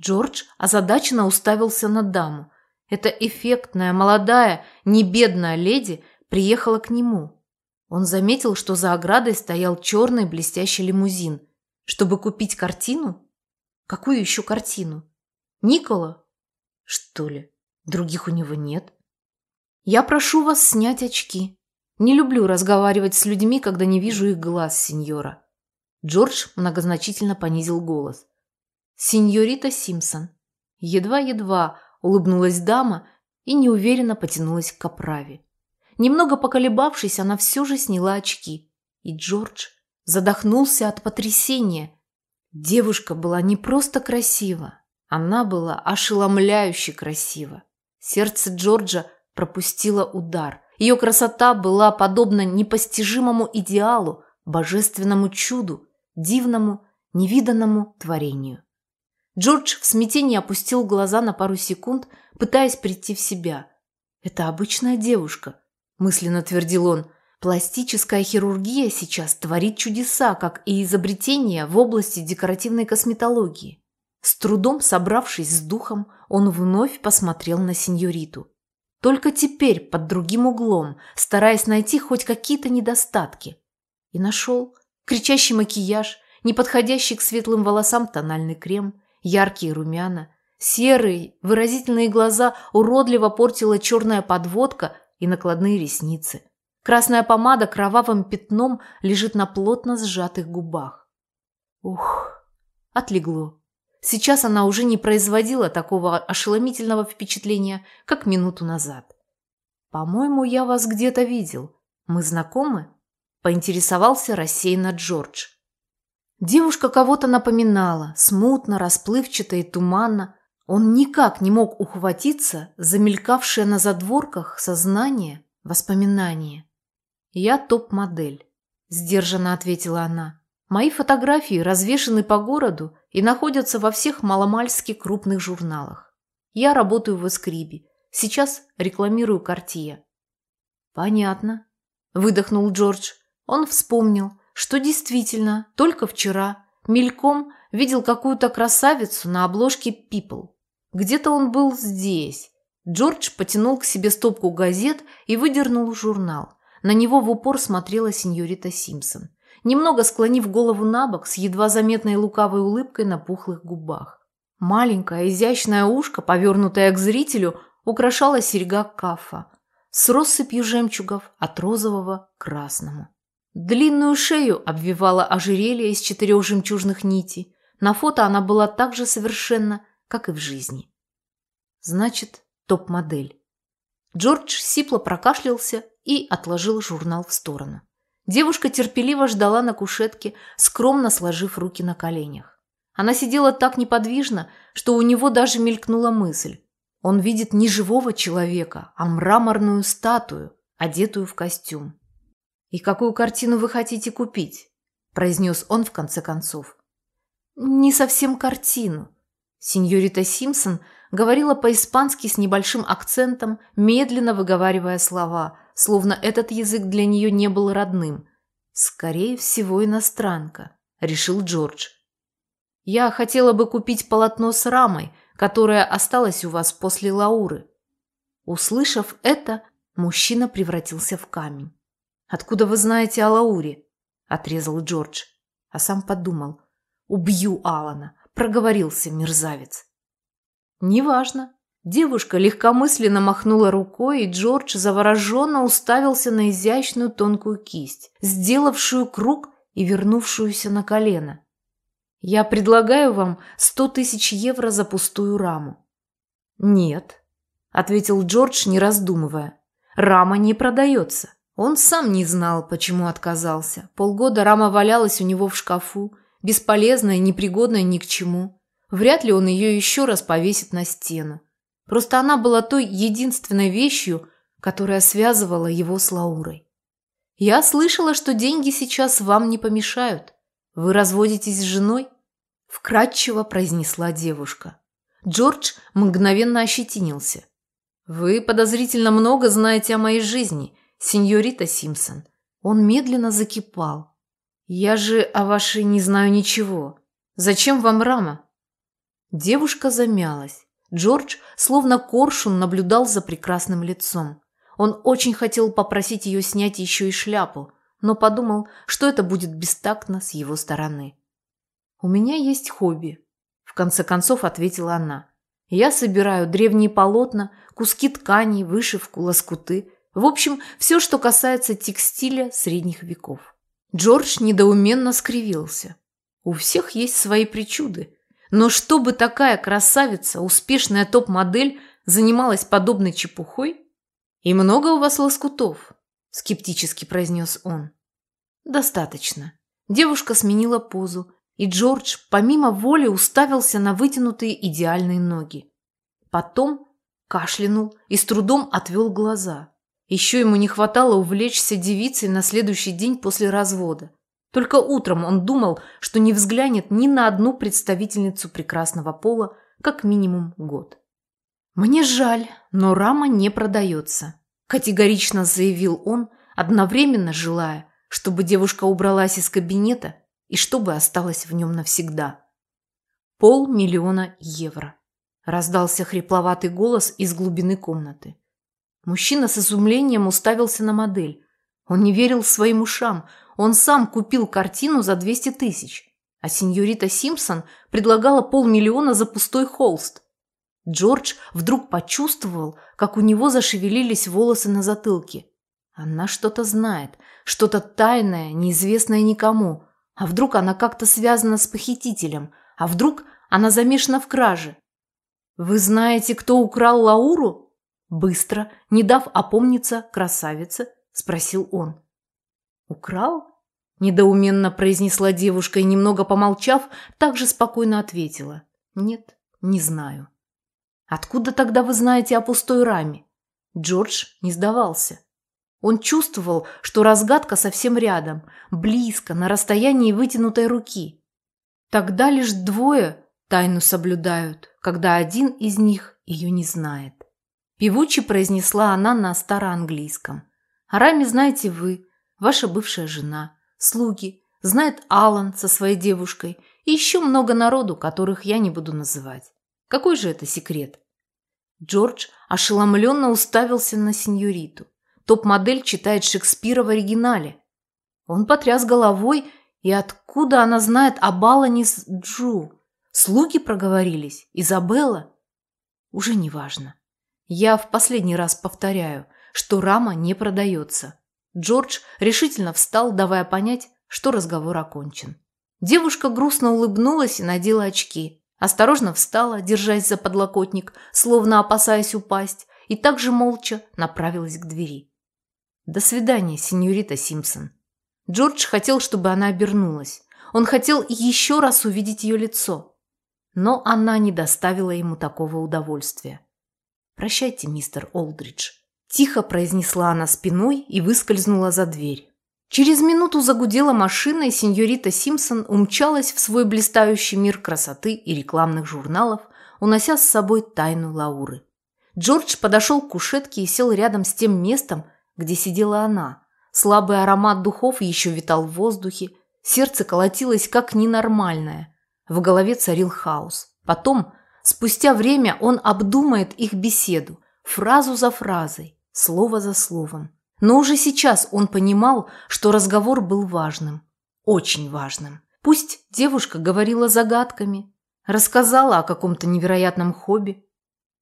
Джордж озадаченно уставился на даму. Эта эффектная, молодая, небедная леди приехала к нему. Он заметил, что за оградой стоял черный блестящий лимузин. Чтобы купить картину? Какую еще картину? Никола? Что ли? Других у него нет. Я прошу вас снять очки. Не люблю разговаривать с людьми, когда не вижу их глаз, сеньора. Джордж многозначительно понизил голос. Сеньорита Симпсон. Едва-едва улыбнулась дама и неуверенно потянулась к оправе. Немного поколебавшись, она все же сняла очки. И Джордж задохнулся от потрясения. Девушка была не просто красива, она была ошеломляюще красива. Сердце Джорджа пропустило удар. Ее красота была подобна непостижимому идеалу, божественному чуду, дивному, невиданному творению. Джордж в смятении опустил глаза на пару секунд, пытаясь прийти в себя. «Это обычная девушка», – мысленно твердил он. «Пластическая хирургия сейчас творит чудеса, как и изобретения в области декоративной косметологии». С трудом собравшись с духом, он вновь посмотрел на сеньориту. Только теперь под другим углом, стараясь найти хоть какие-то недостатки. И нашел кричащий макияж, неподходящий к светлым волосам тональный крем, яркие румяна, серые, выразительные глаза уродливо портила черная подводка и накладные ресницы. Красная помада кровавым пятном лежит на плотно сжатых губах. Ух, отлегло. Сейчас она уже не производила такого ошеломительного впечатления, как минуту назад. «По-моему, я вас где-то видел. Мы знакомы?» – поинтересовался рассеянно Джордж. Девушка кого-то напоминала, смутно, расплывчато и туманно. Он никак не мог ухватиться замелькавшее на задворках сознание, воспоминание. «Я топ-модель», – сдержанно ответила она. «Мои фотографии развешаны по городу и находятся во всех маломальски крупных журналах. Я работаю в Эскрибе. Сейчас рекламирую Картия». «Понятно», – выдохнул Джордж. Он вспомнил, что действительно только вчера мельком видел какую-то красавицу на обложке People. Где-то он был здесь. Джордж потянул к себе стопку газет и выдернул журнал. На него в упор смотрела сеньорита Симпсон, немного склонив голову на бок с едва заметной лукавой улыбкой на пухлых губах. Маленькое изящное ушко, повернутое к зрителю, украшала серьга кафа с россыпью жемчугов от розового к красному. Длинную шею обвивала ожерелье из четырех жемчужных нитей. На фото она была так же совершенна, как и в жизни. Значит, топ-модель. Джордж сипло прокашлялся и отложил журнал в сторону. Девушка терпеливо ждала на кушетке, скромно сложив руки на коленях. Она сидела так неподвижно, что у него даже мелькнула мысль. Он видит не живого человека, а мраморную статую, одетую в костюм. «И какую картину вы хотите купить?» – произнес он в конце концов. «Не совсем картину». Сеньорита Симпсон говорила по-испански с небольшим акцентом, медленно выговаривая слова, словно этот язык для нее не был родным. «Скорее всего, иностранка», – решил Джордж. «Я хотела бы купить полотно с рамой, которое осталось у вас после Лауры». Услышав это, мужчина превратился в камень. «Откуда вы знаете о Лауре?» – отрезал Джордж. А сам подумал. «Убью Алана!» – проговорился мерзавец. «Неважно». Девушка легкомысленно махнула рукой, и Джордж завороженно уставился на изящную тонкую кисть, сделавшую круг и вернувшуюся на колено. «Я предлагаю вам сто тысяч евро за пустую раму». «Нет», – ответил Джордж, не раздумывая. «Рама не продается. Он сам не знал, почему отказался. Полгода рама валялась у него в шкафу, бесполезная, непригодная ни к чему. Вряд ли он ее еще раз повесит на стену. Просто она была той единственной вещью, которая связывала его с Лаурой. «Я слышала, что деньги сейчас вам не помешают. Вы разводитесь с женой?» Вкратчиво произнесла девушка. Джордж мгновенно ощетинился. «Вы подозрительно много знаете о моей жизни сеньорита Симпсон. Он медленно закипал. «Я же о вашей не знаю ничего. Зачем вам рама?» Девушка замялась. Джордж, словно коршун, наблюдал за прекрасным лицом. Он очень хотел попросить ее снять еще и шляпу, но подумал, что это будет бестактно с его стороны. «У меня есть хобби», – в конце концов ответила она. «Я собираю древние полотна, куски ткани, вышивку, лоскуты. В общем, все, что касается текстиля средних веков». Джордж недоуменно скривился. У всех есть свои причуды. Но чтобы такая красавица, успешная топ-модель, занималась подобной чепухой? И много у вас лоскутов? Скептически произнес он. Достаточно. Девушка сменила позу, и Джордж помимо воли уставился на вытянутые идеальные ноги. Потом кашлянул и с трудом отвел глаза. Еще ему не хватало увлечься девицей на следующий день после развода. Только утром он думал, что не взглянет ни на одну представительницу прекрасного пола как минимум год. «Мне жаль, но рама не продается», – категорично заявил он, одновременно желая, чтобы девушка убралась из кабинета и чтобы осталась в нем навсегда. «Полмиллиона евро», – раздался хрипловатый голос из глубины комнаты. Мужчина с изумлением уставился на модель. Он не верил своим ушам – он сам купил картину за 200 тысяч, а сеньорита Симпсон предлагала полмиллиона за пустой холст. Джордж вдруг почувствовал, как у него зашевелились волосы на затылке. Она что-то знает, что-то тайное, неизвестное никому. А вдруг она как-то связана с похитителем? А вдруг она замешана в краже? «Вы знаете, кто украл Лауру?» Быстро, не дав опомниться красавице, спросил он. «Украл?» – недоуменно произнесла девушка и, немного помолчав, также спокойно ответила. «Нет, не знаю». «Откуда тогда вы знаете о пустой раме?» Джордж не сдавался. Он чувствовал, что разгадка совсем рядом, близко, на расстоянии вытянутой руки. Тогда лишь двое тайну соблюдают, когда один из них ее не знает. Певуче произнесла она на староанглийском. О раме знаете вы, ваша бывшая жена, слуги, знает Алан со своей девушкой и еще много народу, которых я не буду называть. Какой же это секрет? Джордж ошеломленно уставился на сеньориту. Топ-модель читает Шекспира в оригинале. Он потряс головой, и откуда она знает об Алане с Джу? Слуги проговорились? Изабелла? Уже не важно. Я в последний раз повторяю, что рама не продается. Джордж решительно встал, давая понять, что разговор окончен. Девушка грустно улыбнулась и надела очки. Осторожно встала, держась за подлокотник, словно опасаясь упасть, и также молча направилась к двери. «До свидания, сеньорита Симпсон». Джордж хотел, чтобы она обернулась. Он хотел еще раз увидеть ее лицо. Но она не доставила ему такого удовольствия. «Прощайте, мистер Олдридж». Тихо произнесла она спиной и выскользнула за дверь. Через минуту загудела машина, и сеньорита Симпсон умчалась в свой блистающий мир красоты и рекламных журналов, унося с собой тайну Лауры. Джордж подошел к кушетке и сел рядом с тем местом, где сидела она. Слабый аромат духов еще витал в воздухе, сердце колотилось как ненормальное. В голове царил хаос. Потом, спустя время, он обдумает их беседу, фразу за фразой слово за словом. Но уже сейчас он понимал, что разговор был важным, очень важным. Пусть девушка говорила загадками, рассказала о каком-то невероятном хобби.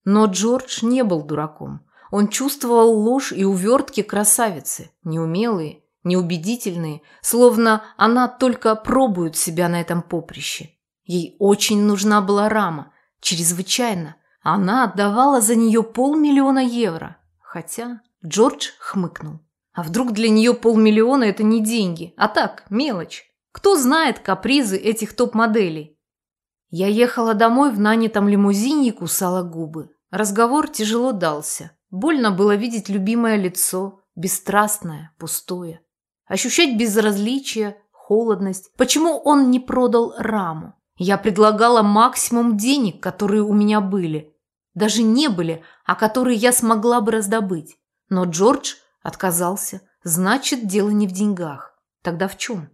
Но Джордж не был дураком. Он чувствовал ложь и увертки красавицы, неумелые, неубедительные, словно она только пробует себя на этом поприще. Ей очень нужна была рама, чрезвычайно. Она отдавала за нее полмиллиона евро. Хотя Джордж хмыкнул. А вдруг для нее полмиллиона – это не деньги, а так, мелочь? Кто знает капризы этих топ-моделей? Я ехала домой в нанятом лимузине и кусала губы. Разговор тяжело дался. Больно было видеть любимое лицо, бесстрастное, пустое. Ощущать безразличие, холодность. Почему он не продал раму? Я предлагала максимум денег, которые у меня были даже не были, а которые я смогла бы раздобыть. Но Джордж отказался. Значит, дело не в деньгах. Тогда в чем?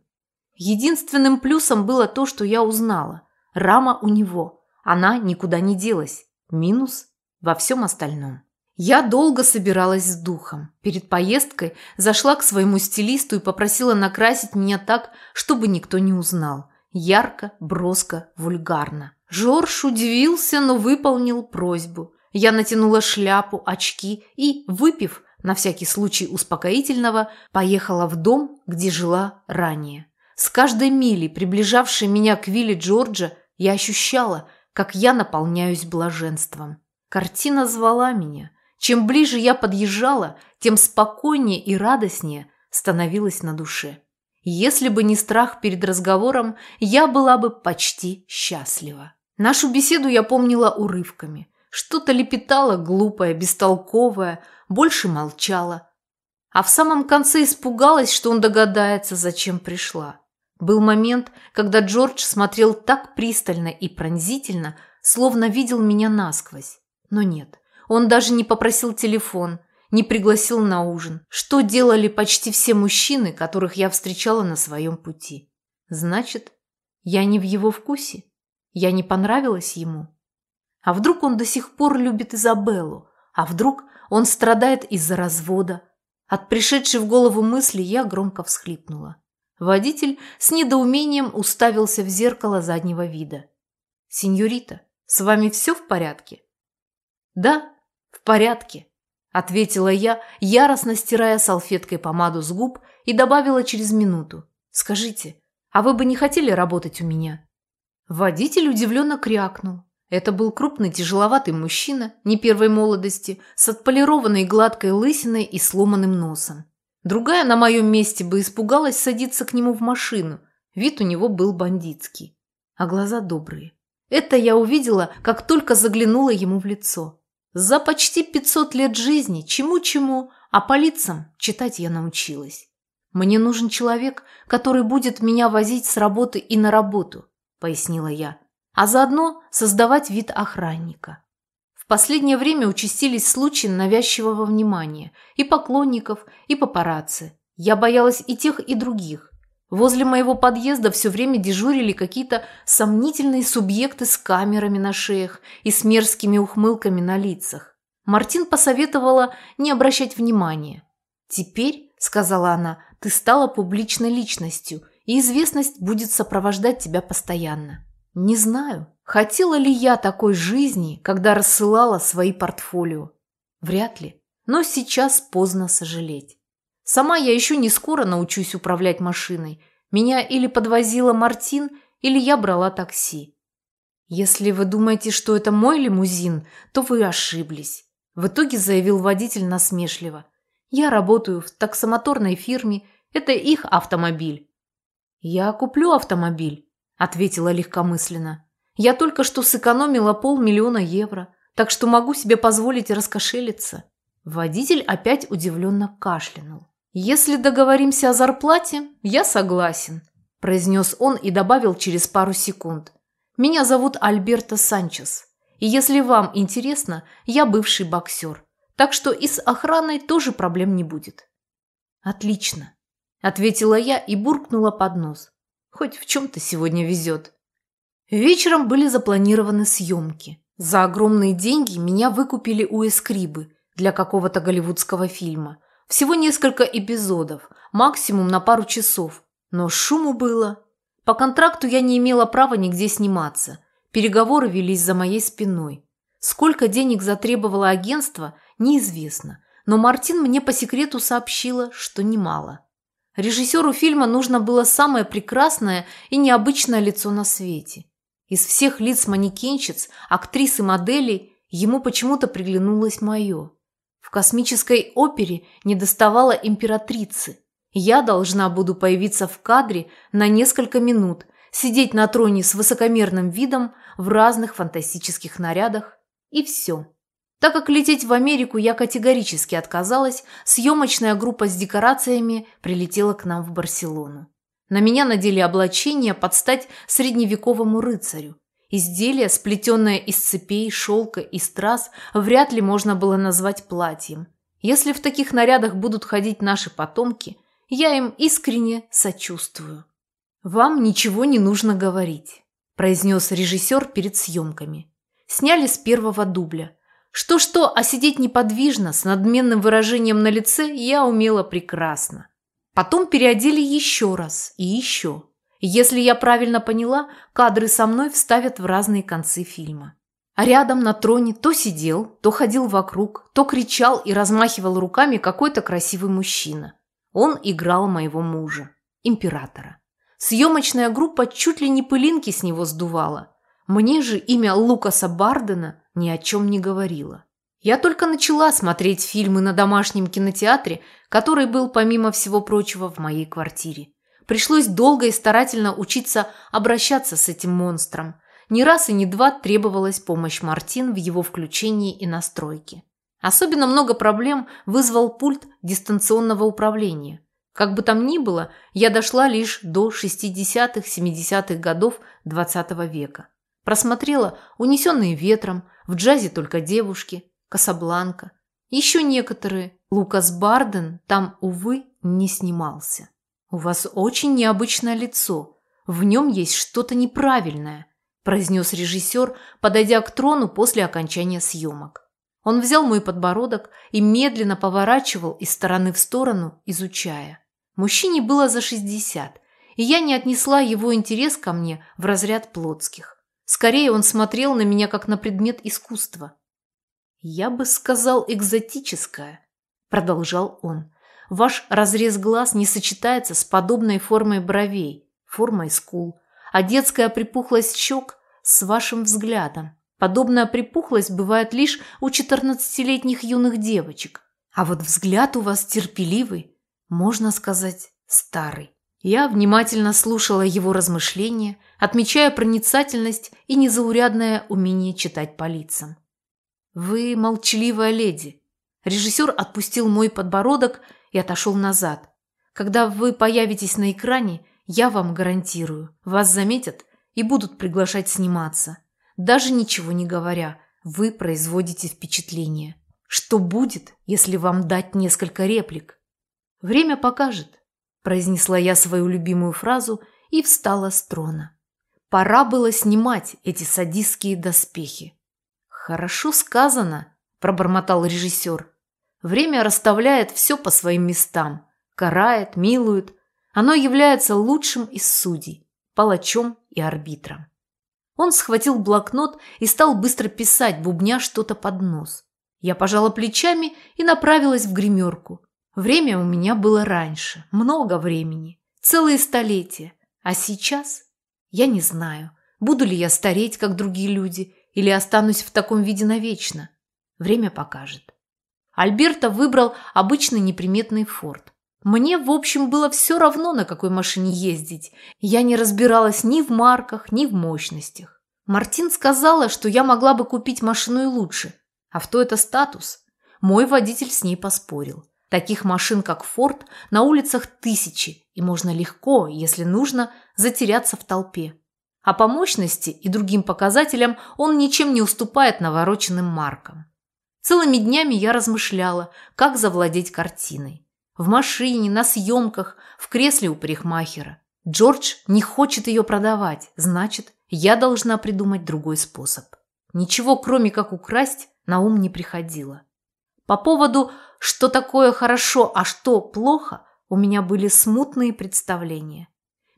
Единственным плюсом было то, что я узнала. Рама у него. она никуда не делась. Минус во всем остальном. Я долго собиралась с духом. Перед поездкой зашла к своему стилисту и попросила накрасить меня так, чтобы никто не узнал. Ярко, броско, вульгарно. Жорж удивился, но выполнил просьбу. Я натянула шляпу, очки и, выпив, на всякий случай успокоительного, поехала в дом, где жила ранее. С каждой мили, приближавшей меня к вилле Джорджа, я ощущала, как я наполняюсь блаженством. Картина звала меня. Чем ближе я подъезжала, тем спокойнее и радостнее становилось на душе. Если бы не страх перед разговором, я была бы почти счастлива. Нашу беседу я помнила урывками. Что-то лепетала глупое, бестолковое, больше молчала. А в самом конце испугалась, что он догадается, зачем пришла. Был момент, когда Джордж смотрел так пристально и пронзительно, словно видел меня насквозь. Но нет, он даже не попросил телефон, не пригласил на ужин, что делали почти все мужчины, которых я встречала на своем пути. Значит, я не в его вкусе? Я не понравилась ему? А вдруг он до сих пор любит Изабеллу? А вдруг он страдает из-за развода? От пришедшей в голову мысли я громко всхлипнула. Водитель с недоумением уставился в зеркало заднего вида. «Сеньорита, с вами все в порядке?» «Да, в порядке», – ответила я, яростно стирая салфеткой помаду с губ и добавила через минуту. «Скажите, а вы бы не хотели работать у меня?» Водитель удивленно крякнул. Это был крупный тяжеловатый мужчина, не первой молодости, с отполированной гладкой лысиной и сломанным носом. Другая на моем месте бы испугалась садиться к нему в машину. Вид у него был бандитский. А глаза добрые. Это я увидела, как только заглянула ему в лицо. За почти 500 лет жизни чему-чему, а по лицам читать я научилась. Мне нужен человек, который будет меня возить с работы и на работу, пояснила я, а заодно создавать вид охранника. В последнее время участились случаи навязчивого внимания и поклонников, и папарацци. Я боялась и тех, и других. Возле моего подъезда все время дежурили какие-то сомнительные субъекты с камерами на шеях и с мерзкими ухмылками на лицах. Мартин посоветовала не обращать внимания. «Теперь, — сказала она, — ты стала публичной личностью, и известность будет сопровождать тебя постоянно. Не знаю, хотела ли я такой жизни, когда рассылала свои портфолио. Вряд ли, но сейчас поздно сожалеть. Сама я еще не скоро научусь управлять машиной. Меня или подвозила Мартин, или я брала такси. Если вы думаете, что это мой лимузин, то вы ошиблись. В итоге заявил водитель насмешливо. Я работаю в таксомоторной фирме, это их автомобиль. Я куплю автомобиль, ответила легкомысленно. Я только что сэкономила полмиллиона евро, так что могу себе позволить раскошелиться. Водитель опять удивленно кашлянул. «Если договоримся о зарплате, я согласен», – произнес он и добавил через пару секунд. «Меня зовут Альберто Санчес, и если вам интересно, я бывший боксер, так что и с охраной тоже проблем не будет». «Отлично», – ответила я и буркнула под нос. «Хоть в чем-то сегодня везет». Вечером были запланированы съемки. За огромные деньги меня выкупили у Эскрибы для какого-то голливудского фильма – всего несколько эпизодов, максимум на пару часов. Но шуму было. По контракту я не имела права нигде сниматься. Переговоры велись за моей спиной. Сколько денег затребовало агентство, неизвестно. Но Мартин мне по секрету сообщила, что немало. Режиссеру фильма нужно было самое прекрасное и необычное лицо на свете. Из всех лиц манекенщиц, актрис и моделей ему почему-то приглянулось мое космической опере не доставало императрицы. Я должна буду появиться в кадре на несколько минут, сидеть на троне с высокомерным видом в разных фантастических нарядах и все. Так как лететь в Америку я категорически отказалась, съемочная группа с декорациями прилетела к нам в Барселону. На меня надели облачение под стать средневековому рыцарю. Изделие, сплетенное из цепей, шелка и страз, вряд ли можно было назвать платьем. Если в таких нарядах будут ходить наши потомки, я им искренне сочувствую. Вам ничего не нужно говорить. произнес режиссер перед съемками. Сняли с первого дубля. Что-что, а сидеть неподвижно, с надменным выражением на лице я умела прекрасно. Потом переодели еще раз и еще. Если я правильно поняла, кадры со мной вставят в разные концы фильма. А рядом на троне то сидел, то ходил вокруг, то кричал и размахивал руками какой-то красивый мужчина. Он играл моего мужа, императора. Съемочная группа чуть ли не пылинки с него сдувала. Мне же имя Лукаса Бардена ни о чем не говорило. Я только начала смотреть фильмы на домашнем кинотеатре, который был, помимо всего прочего, в моей квартире. Пришлось долго и старательно учиться обращаться с этим монстром. Не раз и не два требовалась помощь Мартин в его включении и настройке. Особенно много проблем вызвал пульт дистанционного управления. Как бы там ни было, я дошла лишь до 60-70-х годов XX -го века. Просмотрела «Унесенные ветром», «В джазе только девушки», «Касабланка». Еще некоторые. Лукас Барден там, увы, не снимался. «У вас очень необычное лицо. В нем есть что-то неправильное», произнес режиссер, подойдя к трону после окончания съемок. Он взял мой подбородок и медленно поворачивал из стороны в сторону, изучая. Мужчине было за 60, и я не отнесла его интерес ко мне в разряд плотских. Скорее он смотрел на меня как на предмет искусства. «Я бы сказал экзотическое», – продолжал он. «Ваш разрез глаз не сочетается с подобной формой бровей, формой скул, а детская припухлость щек с вашим взглядом. Подобная припухлость бывает лишь у 14-летних юных девочек. А вот взгляд у вас терпеливый, можно сказать, старый. Я внимательно слушала его размышления, отмечая проницательность и незаурядное умение читать по лицам. «Вы молчаливая леди». Режиссер отпустил мой подбородок и отошел назад. «Когда вы появитесь на экране, я вам гарантирую, вас заметят и будут приглашать сниматься. Даже ничего не говоря, вы производите впечатление. Что будет, если вам дать несколько реплик? «Время покажет», – произнесла я свою любимую фразу и встала с трона. Пора было снимать эти садистские доспехи. «Хорошо сказано», – пробормотал режиссер. «Время расставляет все по своим местам, карает, милует. Оно является лучшим из судей, палачом и арбитром». Он схватил блокнот и стал быстро писать, бубня что-то под нос. Я пожала плечами и направилась в гримерку. Время у меня было раньше, много времени, целые столетия. А сейчас я не знаю, буду ли я стареть, как другие люди, или останусь в таком виде навечно. Время покажет. Альберто выбрал обычный неприметный форт. Мне, в общем, было все равно, на какой машине ездить. Я не разбиралась ни в марках, ни в мощностях. Мартин сказала, что я могла бы купить машину и лучше. Авто – это статус. Мой водитель с ней поспорил. Таких машин, как Форд, на улицах тысячи, и можно легко, если нужно, затеряться в толпе. А по мощности и другим показателям он ничем не уступает навороченным маркам. Целыми днями я размышляла, как завладеть картиной. В машине, на съемках, в кресле у парикмахера. Джордж не хочет ее продавать, значит, я должна придумать другой способ. Ничего, кроме как украсть, на ум не приходило. По поводу что такое хорошо, а что плохо, у меня были смутные представления.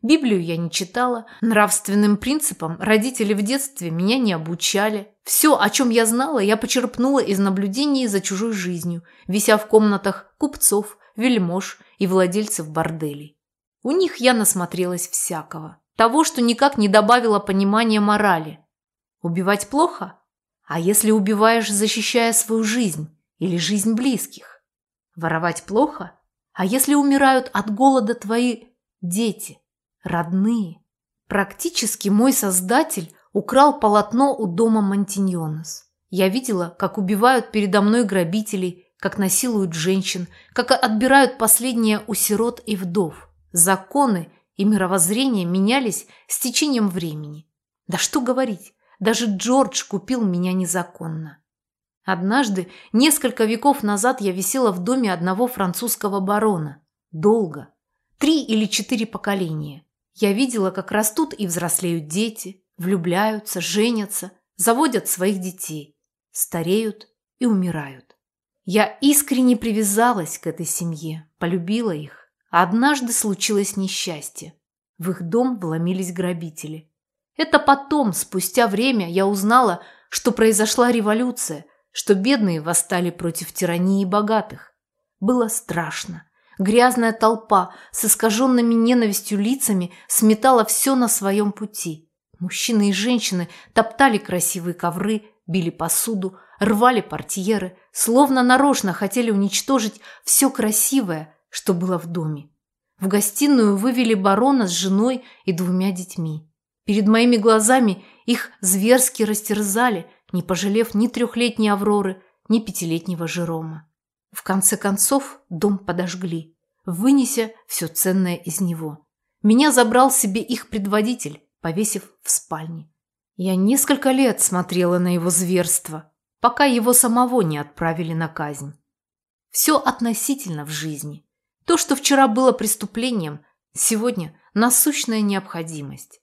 Библию я не читала, нравственным принципам родители в детстве меня не обучали. Все, о чем я знала, я почерпнула из наблюдений за чужой жизнью, вися в комнатах купцов, вельмож и владельцев борделей. У них я насмотрелась всякого. Того, что никак не добавило понимания морали. Убивать плохо? А если убиваешь, защищая свою жизнь или жизнь близких? Воровать плохо? А если умирают от голода твои дети, родные? Практически мой создатель украл полотно у дома Монтиньонес. Я видела, как убивают передо мной грабителей, как насилуют женщин, как отбирают последнее у сирот и вдов. Законы и мировоззрение менялись с течением времени. Да что говорить, даже Джордж купил меня незаконно. Однажды, несколько веков назад, я висела в доме одного французского барона. Долго. Три или четыре поколения. Я видела, как растут и взрослеют дети, влюбляются, женятся, заводят своих детей, стареют и умирают. Я искренне привязалась к этой семье, полюбила их. А однажды случилось несчастье. В их дом вломились грабители. Это потом, спустя время, я узнала, что произошла революция, что бедные восстали против тирании богатых. Было страшно. Грязная толпа с искаженными ненавистью лицами сметала все на своем пути. Мужчины и женщины топтали красивые ковры, били посуду, рвали портьеры, словно нарочно хотели уничтожить все красивое, что было в доме. В гостиную вывели барона с женой и двумя детьми. Перед моими глазами их зверски растерзали, не пожалев ни трехлетней Авроры, ни пятилетнего Жерома. В конце концов дом подожгли, вынеся все ценное из него. Меня забрал себе их предводитель, повесив в спальне. Я несколько лет смотрела на его зверство, пока его самого не отправили на казнь. Все относительно в жизни. То, что вчера было преступлением, сегодня насущная необходимость.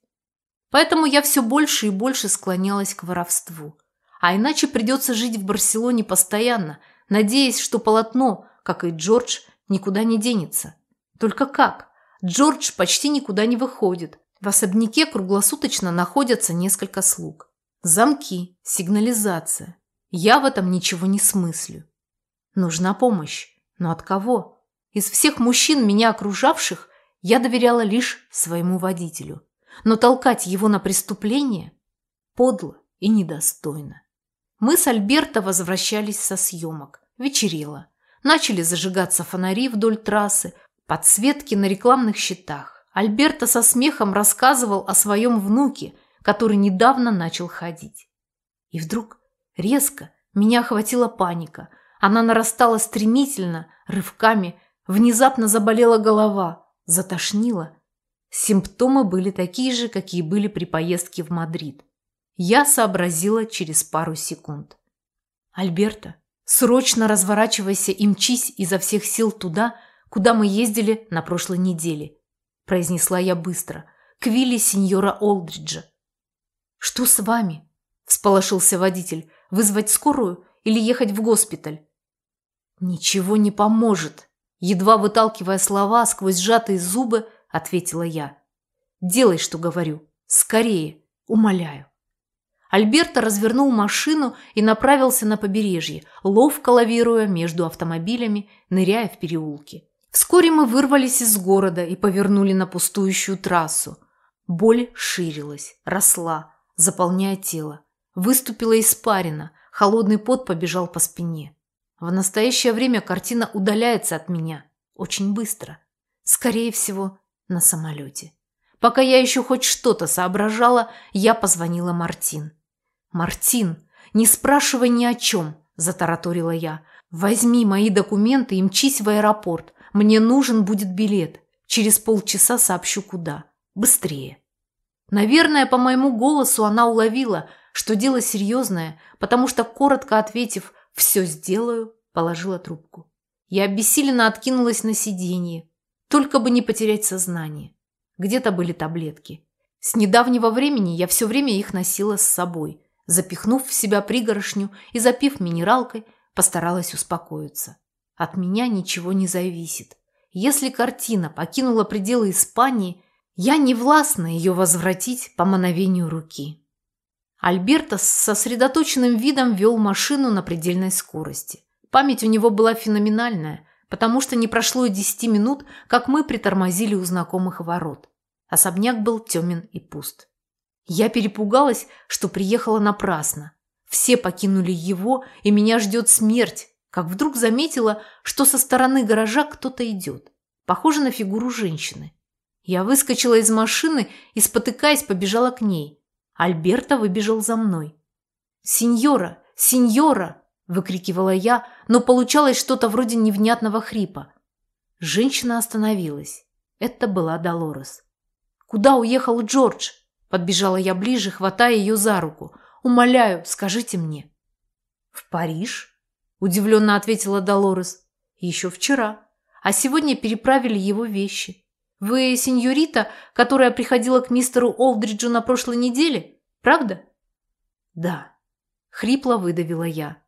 Поэтому я все больше и больше склонялась к воровству. А иначе придется жить в Барселоне постоянно, надеясь, что полотно, как и Джордж, никуда не денется. Только как? Джордж почти никуда не выходит. В особняке круглосуточно находятся несколько слуг. Замки, сигнализация. Я в этом ничего не смыслю. Нужна помощь. Но от кого? Из всех мужчин, меня окружавших, я доверяла лишь своему водителю но толкать его на преступление подло и недостойно. Мы с Альберто возвращались со съемок. Вечерело. Начали зажигаться фонари вдоль трассы, подсветки на рекламных щитах. Альберто со смехом рассказывал о своем внуке, который недавно начал ходить. И вдруг, резко, меня охватила паника. Она нарастала стремительно, рывками, внезапно заболела голова, затошнила Симптомы были такие же, какие были при поездке в Мадрид. Я сообразила через пару секунд. «Альберта, срочно разворачивайся и мчись изо всех сил туда, куда мы ездили на прошлой неделе», произнесла я быстро, к вилле сеньора Олдриджа. «Что с вами?» – всполошился водитель. «Вызвать скорую или ехать в госпиталь?» «Ничего не поможет», едва выталкивая слова сквозь сжатые зубы, ответила я. «Делай, что говорю. Скорее. Умоляю». Альберто развернул машину и направился на побережье, ловко лавируя между автомобилями, ныряя в переулки. Вскоре мы вырвались из города и повернули на пустующую трассу. Боль ширилась, росла, заполняя тело. Выступила испарина, холодный пот побежал по спине. В настоящее время картина удаляется от меня. Очень быстро. Скорее всего, на самолете. Пока я еще хоть что-то соображала, я позвонила Мартин. «Мартин, не спрашивай ни о чем», – затараторила я. «Возьми мои документы и мчись в аэропорт. Мне нужен будет билет. Через полчаса сообщу куда. Быстрее». Наверное, по моему голосу она уловила, что дело серьезное, потому что, коротко ответив «все сделаю», положила трубку. Я обессиленно откинулась на сиденье, только бы не потерять сознание. Где-то были таблетки. С недавнего времени я все время их носила с собой. Запихнув в себя пригоршню и запив минералкой, постаралась успокоиться. От меня ничего не зависит. Если картина покинула пределы Испании, я не властна ее возвратить по мановению руки. Альберто с сосредоточенным видом вел машину на предельной скорости. Память у него была феноменальная – потому что не прошло и десяти минут, как мы притормозили у знакомых ворот. Особняк был темен и пуст. Я перепугалась, что приехала напрасно. Все покинули его, и меня ждет смерть, как вдруг заметила, что со стороны гаража кто-то идет. Похоже на фигуру женщины. Я выскочила из машины и, спотыкаясь, побежала к ней. Альберто выбежал за мной. «Сеньора! Сеньора!» – выкрикивала я, но получалось что-то вроде невнятного хрипа. Женщина остановилась. Это была Долорес. «Куда уехал Джордж?» Подбежала я ближе, хватая ее за руку. «Умоляю, скажите мне». «В Париж?» – удивленно ответила Долорес. «Еще вчера. А сегодня переправили его вещи. Вы сеньорита, которая приходила к мистеру Олдриджу на прошлой неделе?» Правда? Да. Хрипло выдавила я.